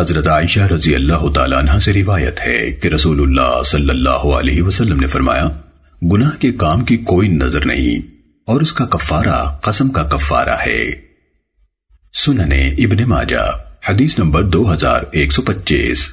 حضرت عائشہ رضی اللہ تعالیٰ عنہ سے روایت ہے کہ رسول اللہ صلی اللہ علیہ وسلم نے فرمایا، گناہ کے کام کی کوئی نظر نہیں، اور اس کا کفارہ قسم کا کفارہ ہے۔ سننے ابن ماجہ، حدیث نمبر دو ہزار ایک سو پچیس۔